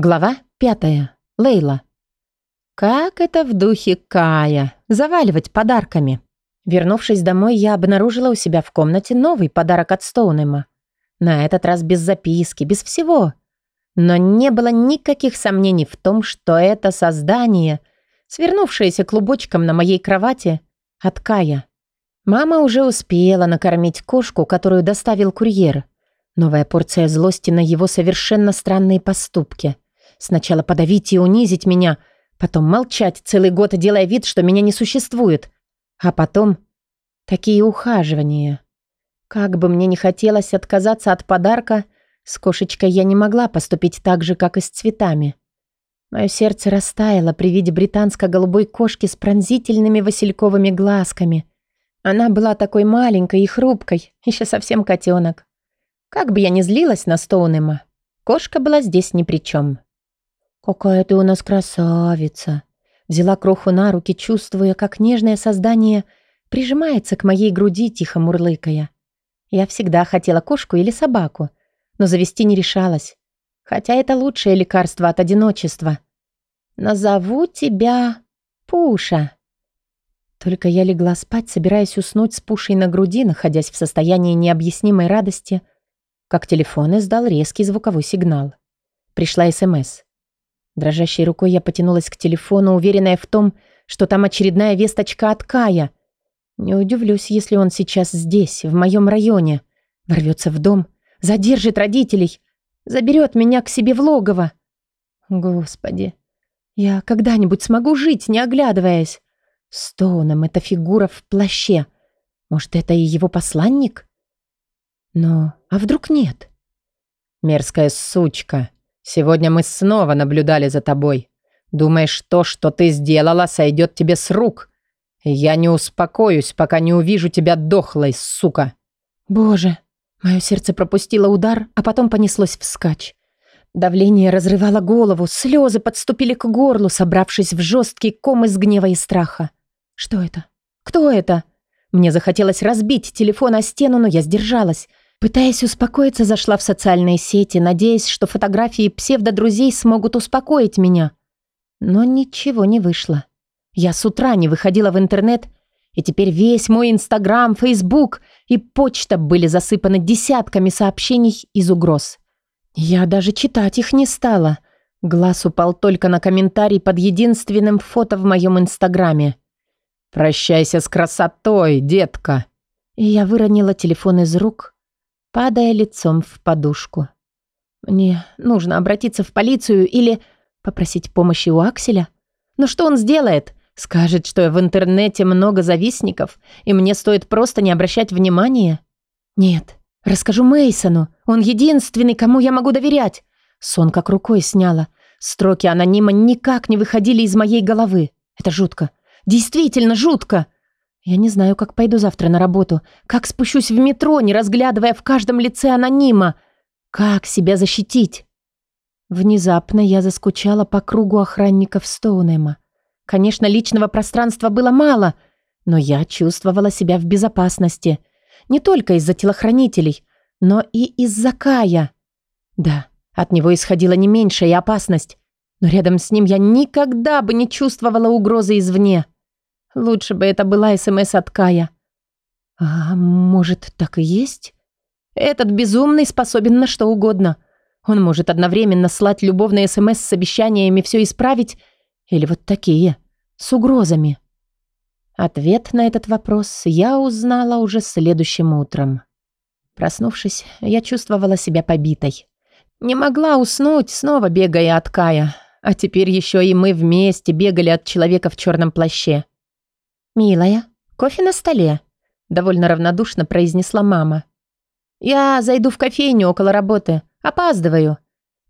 Глава пятая. Лейла. Как это в духе Кая. Заваливать подарками. Вернувшись домой, я обнаружила у себя в комнате новый подарок от Стоунема. На этот раз без записки, без всего. Но не было никаких сомнений в том, что это создание, свернувшееся клубочком на моей кровати, от Кая. Мама уже успела накормить кошку, которую доставил курьер. Новая порция злости на его совершенно странные поступки – Сначала подавить и унизить меня, потом молчать целый год, делая вид, что меня не существует. А потом такие ухаживания. Как бы мне не хотелось отказаться от подарка, с кошечкой я не могла поступить так же, как и с цветами. Мое сердце растаяло при виде британско-голубой кошки с пронзительными васильковыми глазками. Она была такой маленькой и хрупкой, еще совсем котенок. Как бы я ни злилась на Стоунема, кошка была здесь ни при чем. «Какая ты у нас красавица!» Взяла кроху на руки, чувствуя, как нежное создание прижимается к моей груди, тихо мурлыкая. Я всегда хотела кошку или собаку, но завести не решалась. Хотя это лучшее лекарство от одиночества. «Назову тебя Пуша». Только я легла спать, собираясь уснуть с Пушей на груди, находясь в состоянии необъяснимой радости, как телефон издал резкий звуковой сигнал. Пришла СМС. Дрожащей рукой я потянулась к телефону, уверенная в том, что там очередная весточка от Кая. Не удивлюсь, если он сейчас здесь, в моем районе. Ворвется в дом, задержит родителей, заберет меня к себе в логово. Господи, я когда-нибудь смогу жить, не оглядываясь? Стоуном эта фигура в плаще. Может, это и его посланник? Но, а вдруг нет? Мерзкая сучка. Сегодня мы снова наблюдали за тобой. Думаешь, то, что ты сделала, сойдет тебе с рук. Я не успокоюсь, пока не увижу тебя дохлой, сука. Боже, мое сердце пропустило удар, а потом понеслось вскачь. Давление разрывало голову, слезы подступили к горлу, собравшись в жесткий ком из гнева и страха. Что это? Кто это? Мне захотелось разбить телефон о стену, но я сдержалась. Пытаясь успокоиться, зашла в социальные сети, надеясь, что фотографии псевдодрузей смогут успокоить меня. Но ничего не вышло. Я с утра не выходила в интернет, и теперь весь мой Инстаграм, Фейсбук и почта были засыпаны десятками сообщений из угроз. Я даже читать их не стала. Глаз упал только на комментарий под единственным фото в моем Инстаграме. «Прощайся с красотой, детка!» И я выронила телефон из рук, падая лицом в подушку. Мне нужно обратиться в полицию или попросить помощи у Акселя. Но что он сделает? Скажет, что в интернете много завистников, и мне стоит просто не обращать внимания? Нет, расскажу Мейсону. Он единственный, кому я могу доверять. Сон как рукой сняла. Строки анонима никак не выходили из моей головы. Это жутко. Действительно жутко. Я не знаю, как пойду завтра на работу, как спущусь в метро, не разглядывая в каждом лице анонима. Как себя защитить? Внезапно я заскучала по кругу охранников Стоунема. Конечно, личного пространства было мало, но я чувствовала себя в безопасности. Не только из-за телохранителей, но и из-за Кая. Да, от него исходила не меньшая опасность, но рядом с ним я никогда бы не чувствовала угрозы извне. Лучше бы это была СМС от Кая. А может, так и есть? Этот безумный способен на что угодно. Он может одновременно слать любовные СМС с обещаниями все исправить, или вот такие, с угрозами. Ответ на этот вопрос я узнала уже следующим утром. Проснувшись, я чувствовала себя побитой. Не могла уснуть, снова бегая от Кая. А теперь еще и мы вместе бегали от человека в черном плаще. «Милая, кофе на столе», — довольно равнодушно произнесла мама. «Я зайду в кофейню около работы. Опаздываю».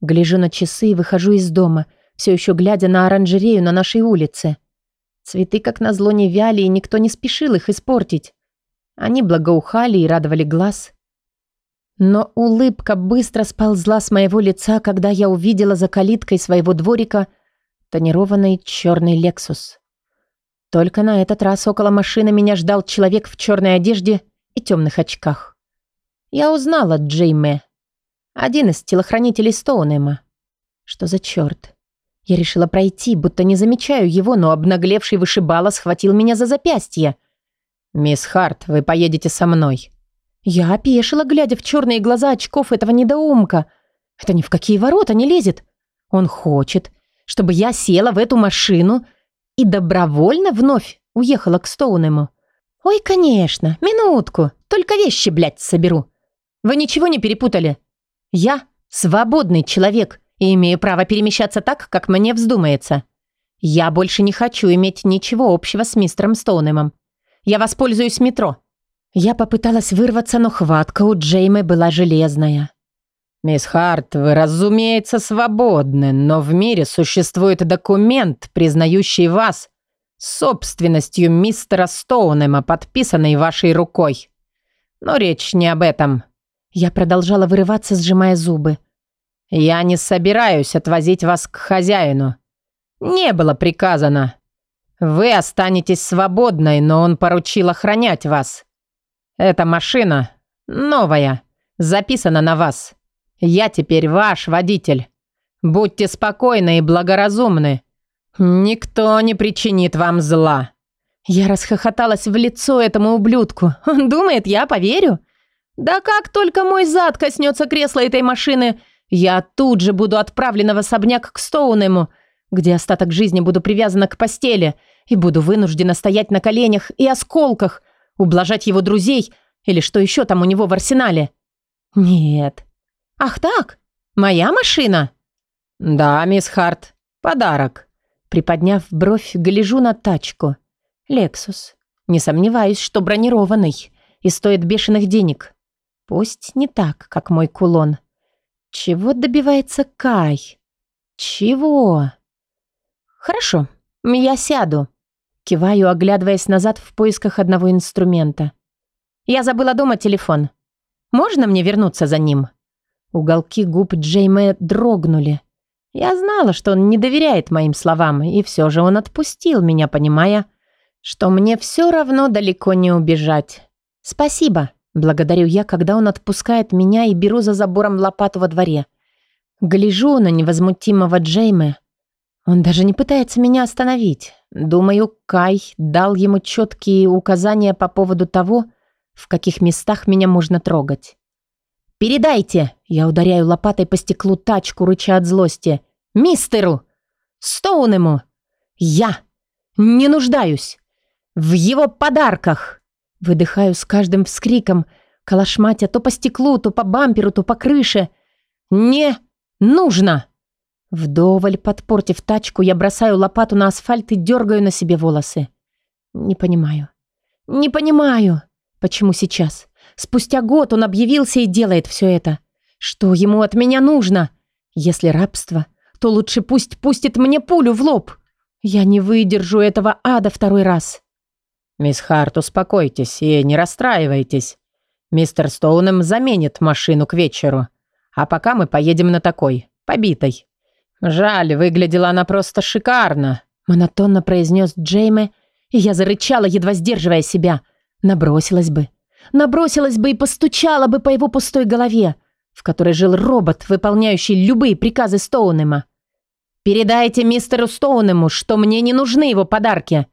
Гляжу на часы и выхожу из дома, все еще глядя на оранжерею на нашей улице. Цветы, как назло, не вяли, и никто не спешил их испортить. Они благоухали и радовали глаз. Но улыбка быстро сползла с моего лица, когда я увидела за калиткой своего дворика тонированный черный «Лексус». Только на этот раз около машины меня ждал человек в черной одежде и темных очках. Я узнала Джейме. Один из телохранителей Стоунема. Что за черт? Я решила пройти, будто не замечаю его, но обнаглевший вышибала схватил меня за запястье. «Мисс Харт, вы поедете со мной». Я опешила, глядя в черные глаза очков этого недоумка. Это ни в какие ворота не лезет. Он хочет, чтобы я села в эту машину и добровольно вновь уехала к Стоунему. Ой, конечно, минутку, только вещи, блядь, соберу. Вы ничего не перепутали? Я свободный человек и имею право перемещаться так, как мне вздумается. Я больше не хочу иметь ничего общего с мистером Стоунемом. Я воспользуюсь метро. Я попыталась вырваться, но хватка у Джеймы была железная. «Мисс Харт, вы, разумеется, свободны, но в мире существует документ, признающий вас собственностью мистера Стоунема, подписанный вашей рукой. Но речь не об этом». Я продолжала вырываться, сжимая зубы. «Я не собираюсь отвозить вас к хозяину. Не было приказано. Вы останетесь свободной, но он поручил охранять вас. Эта машина новая, записана на вас. Я теперь ваш водитель. Будьте спокойны и благоразумны. Никто не причинит вам зла». Я расхохоталась в лицо этому ублюдку. Он думает, я поверю? Да как только мой зад коснется кресла этой машины, я тут же буду отправлена в особняк к Стоунему, где остаток жизни буду привязана к постели и буду вынуждена стоять на коленях и осколках, ублажать его друзей или что еще там у него в арсенале. Нет, «Ах так? Моя машина?» «Да, мисс Харт. Подарок». Приподняв бровь, гляжу на тачку. «Лексус. Не сомневаюсь, что бронированный и стоит бешеных денег. Пусть не так, как мой кулон. Чего добивается Кай? Чего?» «Хорошо, я сяду». Киваю, оглядываясь назад в поисках одного инструмента. «Я забыла дома телефон. Можно мне вернуться за ним?» Уголки губ Джейме дрогнули. Я знала, что он не доверяет моим словам, и все же он отпустил меня, понимая, что мне все равно далеко не убежать. «Спасибо», — благодарю я, когда он отпускает меня и беру за забором лопату во дворе. Гляжу на невозмутимого Джейме. Он даже не пытается меня остановить. Думаю, Кай дал ему четкие указания по поводу того, в каких местах меня можно трогать. «Передайте!» Я ударяю лопатой по стеклу тачку, рыча от злости. «Мистеру! Стоунему! Я не нуждаюсь в его подарках!» Выдыхаю с каждым вскриком, калашматя то по стеклу, то по бамперу, то по крыше. «Не нужно!» Вдоволь подпортив тачку, я бросаю лопату на асфальт и дергаю на себе волосы. Не понимаю. Не понимаю, почему сейчас. Спустя год он объявился и делает все это. Что ему от меня нужно? Если рабство, то лучше пусть пустит мне пулю в лоб. Я не выдержу этого ада второй раз. Мисс Харт, успокойтесь и не расстраивайтесь. Мистер Стоунем заменит машину к вечеру. А пока мы поедем на такой, побитой. Жаль, выглядела она просто шикарно. Монотонно произнес Джейме, и я зарычала, едва сдерживая себя. Набросилась бы. Набросилась бы и постучала бы по его пустой голове, в которой жил робот, выполняющий любые приказы Стоунема. «Передайте мистеру Стоунему, что мне не нужны его подарки.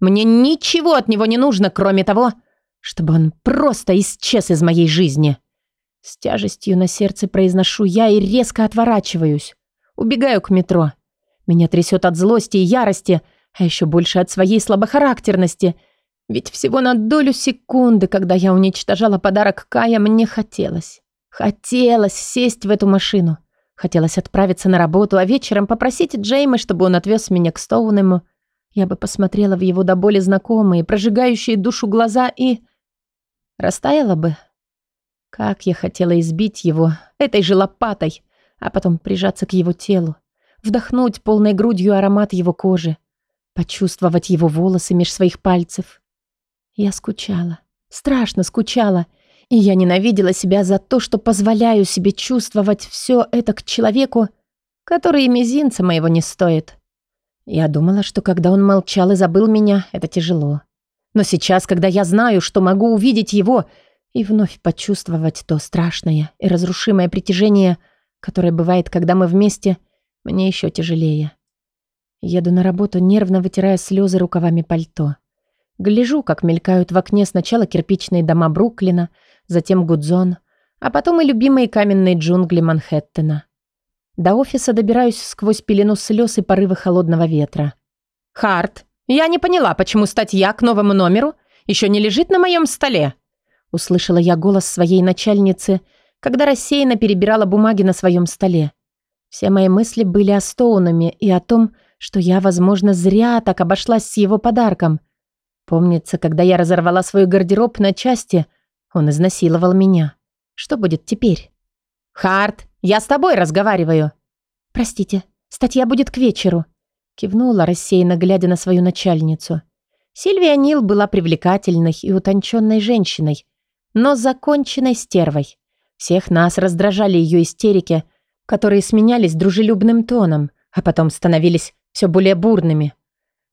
Мне ничего от него не нужно, кроме того, чтобы он просто исчез из моей жизни». С тяжестью на сердце произношу я и резко отворачиваюсь. Убегаю к метро. Меня трясет от злости и ярости, а еще больше от своей слабохарактерности – ведь всего на долю секунды, когда я уничтожала подарок Кая, мне хотелось. Хотелось сесть в эту машину. Хотелось отправиться на работу, а вечером попросить Джейма, чтобы он отвез меня к Стоунему. Я бы посмотрела в его до боли знакомые, прожигающие душу глаза и... Растаяла бы. Как я хотела избить его этой же лопатой, а потом прижаться к его телу, вдохнуть полной грудью аромат его кожи, почувствовать его волосы меж своих пальцев. Я скучала, страшно скучала, и я ненавидела себя за то, что позволяю себе чувствовать все это к человеку, который и мизинца моего не стоит. Я думала, что когда он молчал и забыл меня, это тяжело. Но сейчас, когда я знаю, что могу увидеть его и вновь почувствовать то страшное и разрушимое притяжение, которое бывает, когда мы вместе, Мне еще тяжелее. Еду на работу, нервно вытирая слезы рукавами пальто. Гляжу, как мелькают в окне сначала кирпичные дома Бруклина, затем Гудзон, а потом и любимые каменные джунгли Манхэттена. До офиса добираюсь сквозь пелену слез и порывы холодного ветра. «Харт, я не поняла, почему статья к новому номеру еще не лежит на моем столе?» Услышала я голос своей начальницы, когда рассеянно перебирала бумаги на своем столе. Все мои мысли были о Стоунами и о том, что я, возможно, зря так обошлась с его подарком. Помнится, когда я разорвала свой гардероб на части, он изнасиловал меня. Что будет теперь? «Харт, я с тобой разговариваю». «Простите, статья будет к вечеру», — кивнула, рассеянно глядя на свою начальницу. Сильвия Нил была привлекательной и утонченной женщиной, но законченной стервой. Всех нас раздражали ее истерики, которые сменялись дружелюбным тоном, а потом становились все более бурными.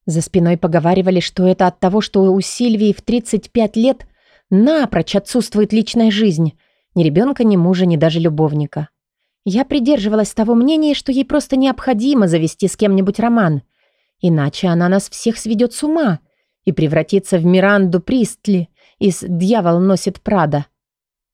За спиной поговаривали, что это от того, что у Сильвии в 35 лет напрочь отсутствует личная жизнь, ни ребенка, ни мужа, ни даже любовника. Я придерживалась того мнения, что ей просто необходимо завести с кем-нибудь роман, иначе она нас всех сведет с ума и превратится в Миранду Пристли из «Дьявол носит Прада».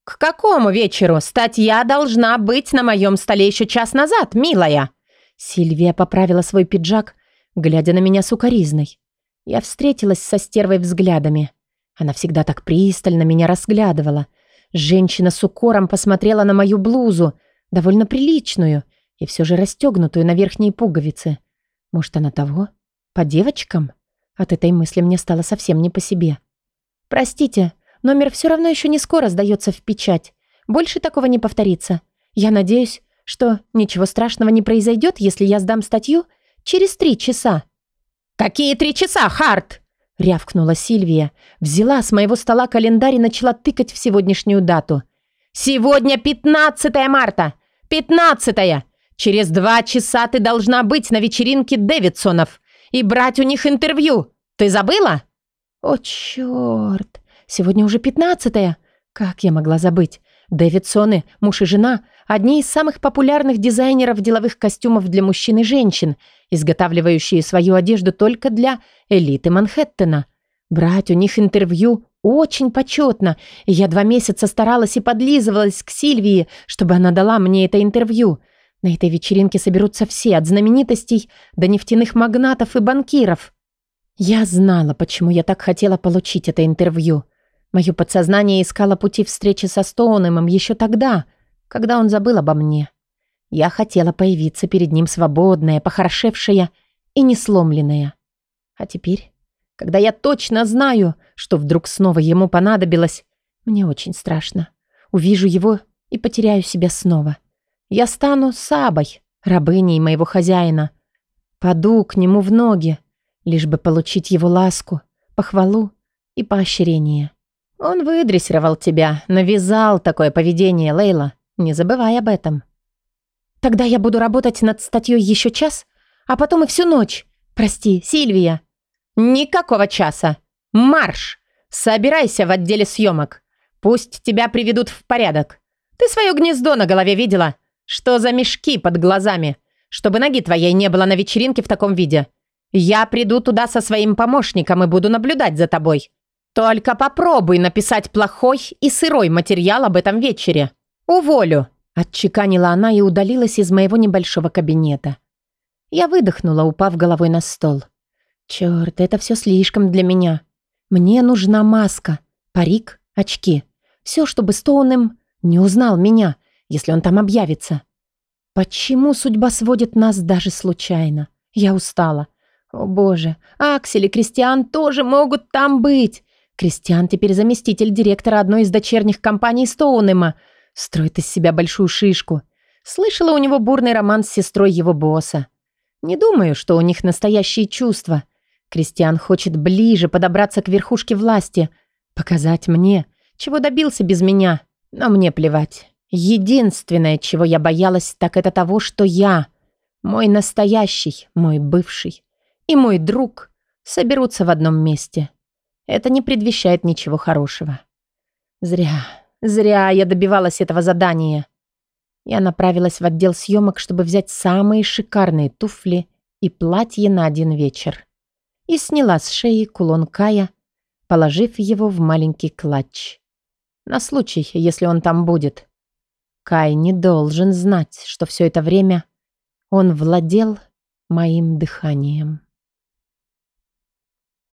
«К какому вечеру? Статья должна быть на моем столе еще час назад, милая!» Сильвия поправила свой пиджак, глядя на меня сукоризной. Я встретилась со стервой взглядами. Она всегда так пристально меня разглядывала. Женщина с укором посмотрела на мою блузу, довольно приличную, и все же расстегнутую на верхние пуговицы. Может, она того? По девочкам? От этой мысли мне стало совсем не по себе. «Простите, номер все равно еще не скоро сдается в печать. Больше такого не повторится. Я надеюсь, что ничего страшного не произойдет, если я сдам статью через три часа». «Какие три часа, Харт?» — рявкнула Сильвия. Взяла с моего стола календарь и начала тыкать в сегодняшнюю дату. «Сегодня 15 марта! 15 Через два часа ты должна быть на вечеринке Дэвидсонов и брать у них интервью. Ты забыла?» «О, черт! Сегодня уже пятнадцатое. Как я могла забыть? Дэвидсоны, муж и жена, одни из самых популярных дизайнеров деловых костюмов для мужчин и женщин, изготавливающие свою одежду только для элиты Манхэттена. Брать у них интервью очень почетно, я два месяца старалась и подлизывалась к Сильвии, чтобы она дала мне это интервью. На этой вечеринке соберутся все, от знаменитостей до нефтяных магнатов и банкиров. Я знала, почему я так хотела получить это интервью. Мое подсознание искало пути встречи со Стоунемом еще тогда, когда он забыл обо мне. Я хотела появиться перед ним свободная, похорошевшая и несломленная. А теперь, когда я точно знаю, что вдруг снова ему понадобилось, мне очень страшно. Увижу его и потеряю себя снова. Я стану Сабой, рабыней моего хозяина. Паду к нему в ноги, лишь бы получить его ласку, похвалу и поощрение. Он выдрессировал тебя, навязал такое поведение, Лейла. Не забывай об этом. Тогда я буду работать над статьей еще час, а потом и всю ночь. Прости, Сильвия. Никакого часа. Марш! Собирайся в отделе съемок. Пусть тебя приведут в порядок. Ты свое гнездо на голове видела? Что за мешки под глазами? Чтобы ноги твоей не было на вечеринке в таком виде. Я приду туда со своим помощником и буду наблюдать за тобой. Только попробуй написать плохой и сырой материал об этом вечере. Уволю. Отчеканила она и удалилась из моего небольшого кабинета. Я выдохнула, упав головой на стол. Черт, это все слишком для меня. Мне нужна маска, парик, очки. Все, чтобы Стоунем не узнал меня, если он там объявится. Почему судьба сводит нас даже случайно? Я устала. О боже, Аксель и Кристиан тоже могут там быть. Кристиан теперь заместитель директора одной из дочерних компаний Стоунема. Строит из себя большую шишку. Слышала у него бурный роман с сестрой его босса. Не думаю, что у них настоящие чувства. Кристиан хочет ближе подобраться к верхушке власти, показать мне, чего добился без меня. Но мне плевать. Единственное, чего я боялась, так это того, что я, мой настоящий, мой бывший и мой друг соберутся в одном месте. Это не предвещает ничего хорошего. Зря, зря я добивалась этого задания. Я направилась в отдел съемок, чтобы взять самые шикарные туфли и платье на один вечер. И сняла с шеи кулон Кая, положив его в маленький клатч. На случай, если он там будет. Кай не должен знать, что все это время он владел моим дыханием.